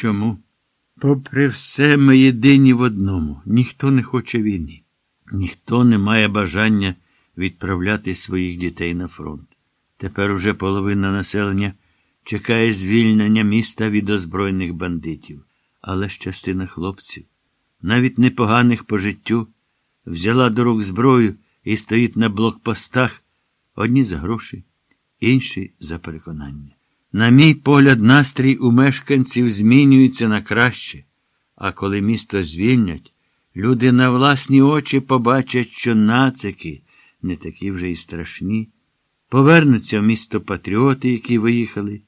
Чому? Попри все, ми єдині в одному. Ніхто не хоче війни. Ніхто не має бажання відправляти своїх дітей на фронт. Тепер уже половина населення чекає звільнення міста від озброєних бандитів, але ж частина хлопців, навіть непоганих по життю, взяла до рук зброю і стоїть на блокпостах одні за гроші, інші за переконання. На мій погляд, настрій у мешканців змінюється на краще, а коли місто звільнять, люди на власні очі побачать, що нацики не такі вже й страшні. Повернуться в місто патріоти, які виїхали,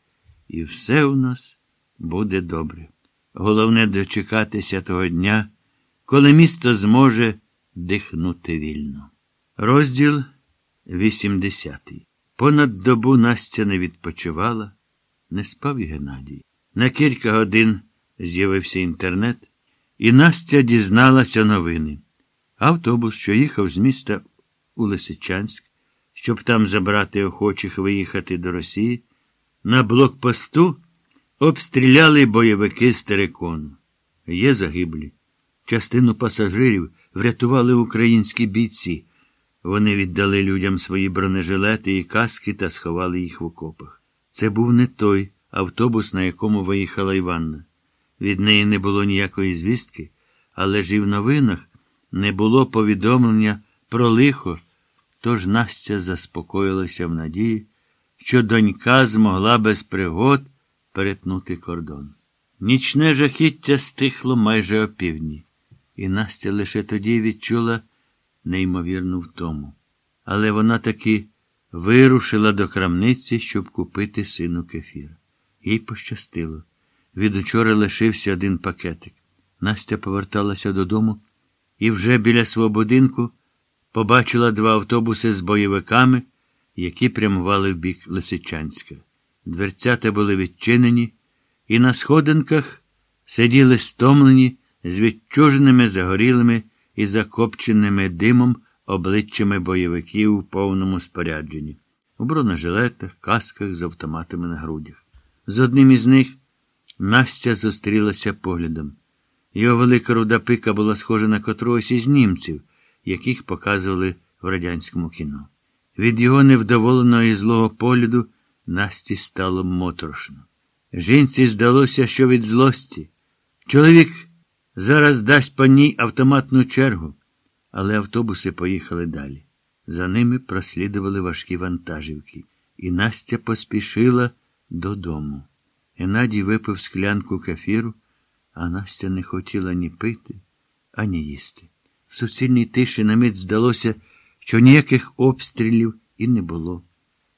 і все у нас буде добре. Головне дочекатися того дня, коли місто зможе дихнути вільно. Розділ 80. Понад добу Настя не відпочивала, не спав і Геннадій. На кілька годин з'явився інтернет, і Настя дізналася новини. Автобус, що їхав з міста у Лисичанськ, щоб там забрати охочих виїхати до Росії, на блокпосту обстріляли бойовики з терекону. Є загиблі. Частину пасажирів врятували українські бійці. Вони віддали людям свої бронежилети і каски та сховали їх в окопах. Це був не той автобус, на якому виїхала Іванна. Від неї не було ніякої звістки, але ж і в новинах не було повідомлення про лихо, тож Настя заспокоїлася в надії, що донька змогла без пригод перетнути кордон. Нічне жахіття стихло майже опівдні, і Настя лише тоді відчула неймовірну втому. Але вона таки вирушила до крамниці, щоб купити сину кефір. Їй пощастило. Від учора лишився один пакетик. Настя поверталася додому і вже біля свого будинку побачила два автобуси з бойовиками, які прямували в бік Лисичанська. Дверцята були відчинені, і на сходинках сиділи стомлені з відчуженими загорілими і закопченими димом обличчями бойовиків у повному спорядженні, у бронежилетах, касках з автоматами на грудях. З одним із них Настя зустрілася поглядом. Його велика руда пика була схожа на котрогось із німців, яких показували в радянському кіно. Від його невдоволеного і злого погляду Насті стало моторошно. Жінці здалося, що від злості. Чоловік зараз дасть по ній автоматну чергу, але автобуси поїхали далі. За ними прослідували важкі вантажівки, і Настя поспішила додому. Геннадій випив склянку кефіру, а Настя не хотіла ні пити, ані їсти. В суцільній тиші на мить здалося, що ніяких обстрілів і не було.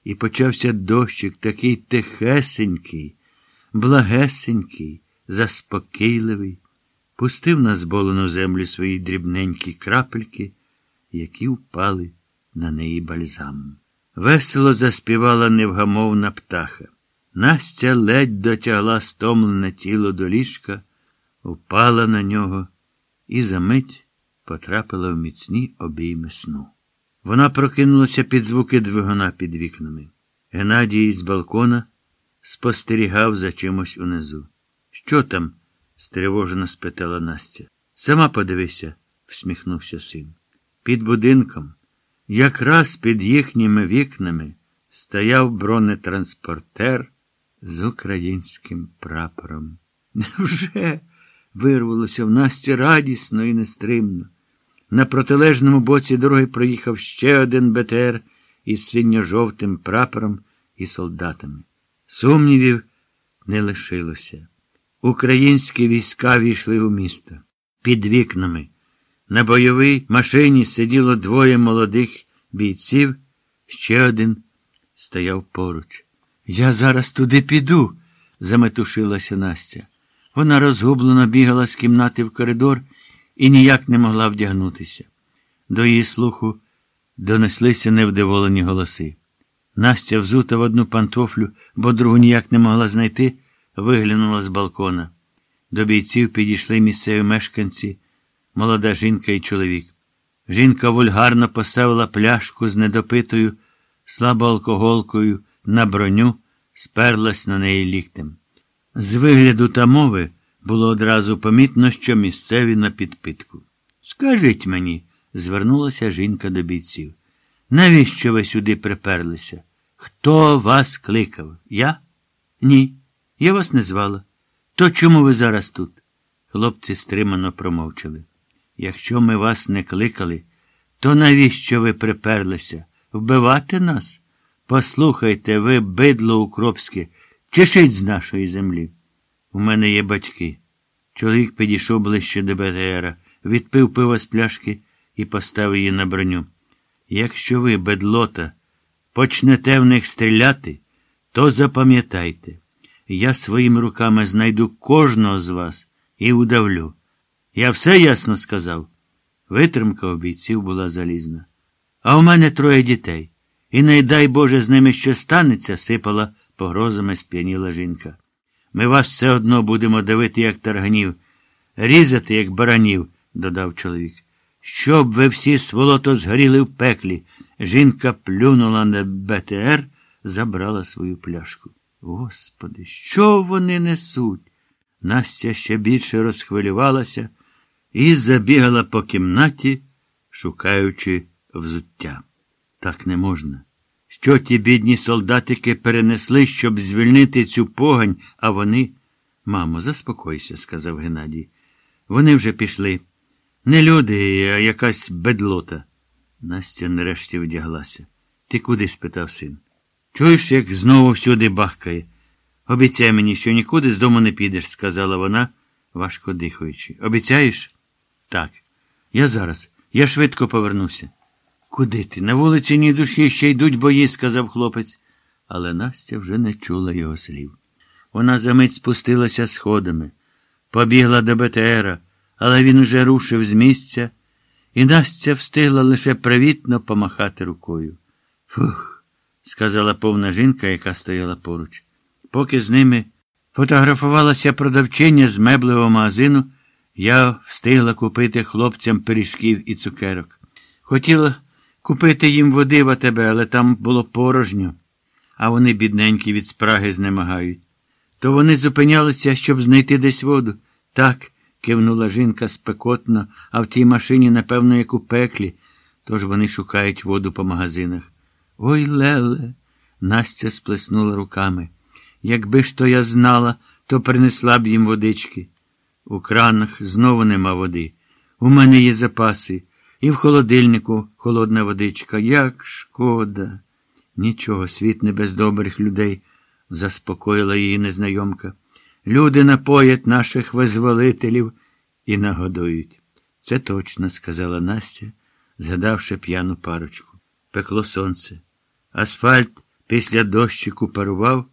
І почався дощик такий тихесенький, благесенький, заспокійливий, пустив на зболену землю свої дрібненькі крапельки, які впали на неї бальзамом. Весело заспівала невгамовна птаха. Настя ледь дотягла стомлене тіло до ліжка, впала на нього і за мить потрапила в міцні обійми сну. Вона прокинулася під звуки двигуна під вікнами. Геннадій з балкона спостерігав за чимось унизу. Що там? Стривожено спитала Настя. Сама подивися, всміхнувся син. Під будинком, якраз під їхніми вікнами, стояв бронетранспортер з українським прапором. Невже? вирвалося в Насті радісно і нестримно. На протилежному боці дороги проїхав ще один БТР із синьо-жовтим прапором і солдатами. Сумнівів не лишилося. Українські війська війшли у місто. Під вікнами. На бойовій машині сиділо двоє молодих бійців, ще один стояв поруч. Я зараз туди піду, заметушилася Настя. Вона розгублено бігала з кімнати в коридор і ніяк не могла вдягнутися. До її слуху донеслися невдоволені голоси. Настя, взута в одну пантофлю, бо другу ніяк не могла знайти, виглянула з балкона. До бійців підійшли місцеві мешканці, молода жінка і чоловік. Жінка вульгарно поставила пляшку з недопитою слабоалкоголкою на броню, сперлась на неї ліктем. З вигляду та мови Було одразу помітно, що місцеві на підпитку. Скажіть мені, звернулася жінка до бійців. Навіщо ви сюди приперлися? Хто вас кликав? Я? Ні. Я вас не звала. То чому ви зараз тут? Хлопці стримано промовчали. Якщо ми вас не кликали, то навіщо ви приперлися? Вбивати нас? Послухайте, ви, бидло укропське, чешіть з нашої землі. У мене є батьки. Чоловік підійшов ближче до БТРа, відпив пиво з пляшки і поставив її на броню. Якщо ви, бедлота, почнете в них стріляти, то запам'ятайте, я своїми руками знайду кожного з вас і удавлю. Я все ясно сказав. Витримка у бійців була залізна. А у мене троє дітей. І не дай Боже з ними що станеться, сипала погрозами сп'яніла жінка. Ми вас все одно будемо давити, як тарганів, різати, як баранів, додав чоловік. Щоб ви всі сволото згоріли в пеклі. Жінка плюнула на БТР, забрала свою пляшку. Господи, що вони несуть? Настя ще більше розхвилювалася і забігала по кімнаті, шукаючи взуття. Так не можна. Що ті бідні солдатики перенесли, щоб звільнити цю погань, а вони. Мамо, заспокойся, сказав Геннадій. Вони вже пішли. Не люди, а якась бедлота. Настя нарешті вдяглася. Ти куди? спитав син. Чуєш, як знову всюди бахкає. Обіцяй мені, що нікуди з дому не підеш, сказала вона, важко дихаючи. Обіцяєш? Так. Я зараз. Я швидко повернуся. Куди ти? На вулиці ні душі ще йдуть бої, сказав хлопець. Але Настя вже не чула його слів. Вона за мить спустилася сходами, побігла до БТРа, але він уже рушив з місця, і Настя встигла лише привітно помахати рукою. Фух, сказала повна жінка, яка стояла поруч. Поки з ними фотографувалася продавчиня з меблевого магазину, я встигла купити хлопцям пиріжків і цукерок. Хотіла купити їм води в АТБ, але там було порожньо, а вони, бідненькі, від спраги знемагають. То вони зупинялися, щоб знайти десь воду. Так, кивнула жінка спекотно, а в тій машині, напевно, як у пеклі, тож вони шукають воду по магазинах. Ой, Леле, Настя сплеснула руками. Якби ж то я знала, то принесла б їм водички. У кранах знову нема води. У мене є запаси, і в холодильнику холодна водичка. Як шкода. Нічого, світ не без добрих людей, заспокоїла її незнайомка. Люди напоять наших визволителів і нагодують. Це точно, сказала Настя, згадавши п'яну парочку. Пекло сонце. Асфальт після дощику парував,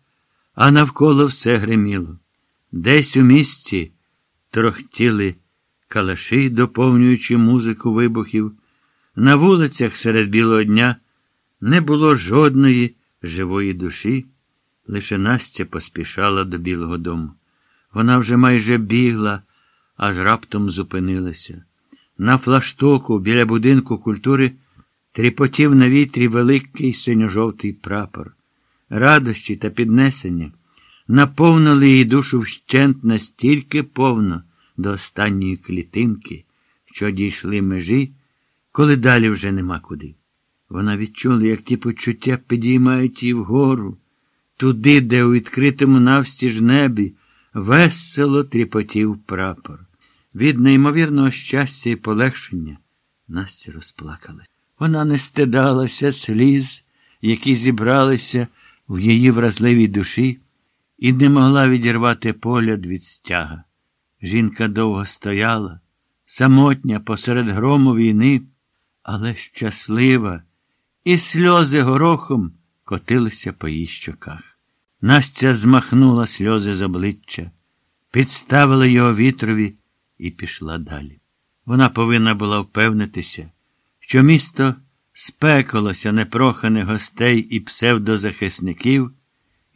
а навколо все гриміло. Десь у місті трохтіли калаші, доповнюючи музику вибухів. На вулицях серед білого дня не було жодної живої душі, лише Настя поспішала до Білого дому. Вона вже майже бігла, аж раптом зупинилася. На флаштоку біля будинку культури тріпотів на вітрі великий синьо-жовтий прапор. Радощі та піднесення наповнили її душу вщент настільки повно до останньої клітинки, що дійшли межі, коли далі вже нема куди. Вона відчула, як ті почуття підіймають її вгору, туди, де у відкритому навстіж небі весело тріпотів прапор. Від неймовірного щастя і полегшення Настя розплакалась. Вона не стидалася сліз, які зібралися в її вразливій душі, і не могла відірвати погляд від стяга. Жінка довго стояла, самотня посеред грому війни, але щаслива, і сльози горохом котилися по її щоках. Настя змахнула сльози з обличчя, підставила його вітрові і пішла далі. Вона повинна була впевнитися, що місто спекалося непроханих гостей і псевдозахисників.